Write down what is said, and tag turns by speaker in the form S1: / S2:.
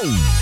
S1: Boom.